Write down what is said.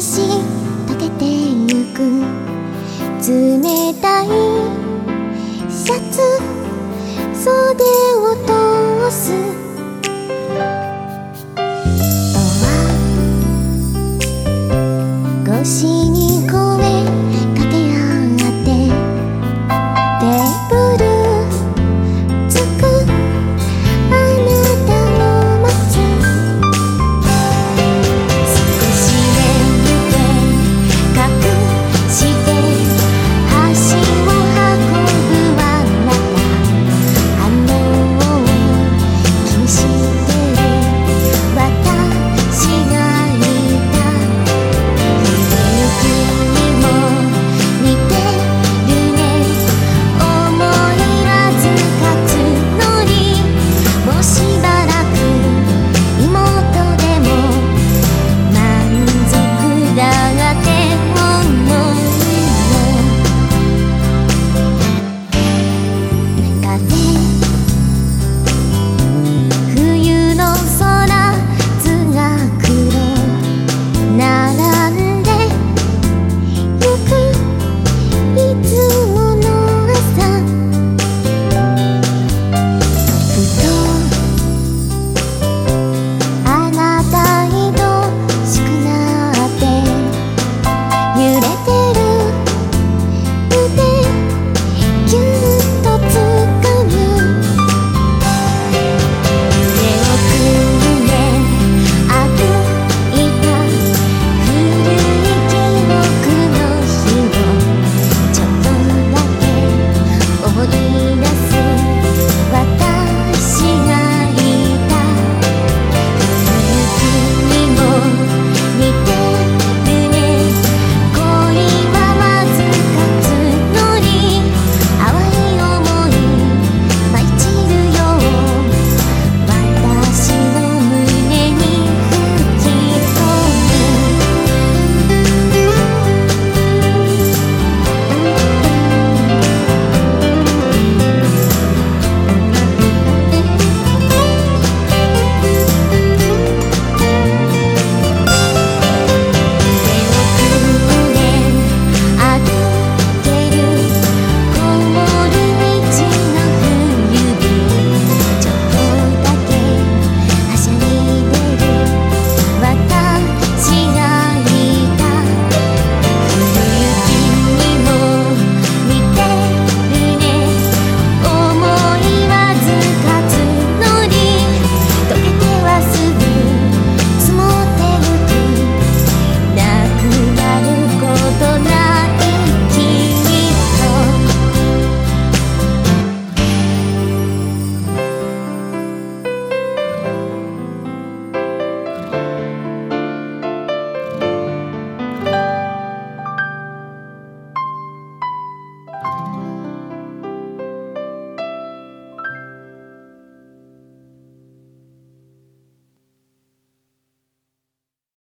つし溶けてゆく。冷たいシャツ。袖を通す。ドア。越し như đã